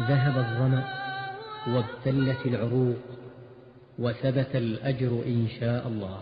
ذهب الظمأ وابتلت العروق وثبت الأجر إن شاء الله.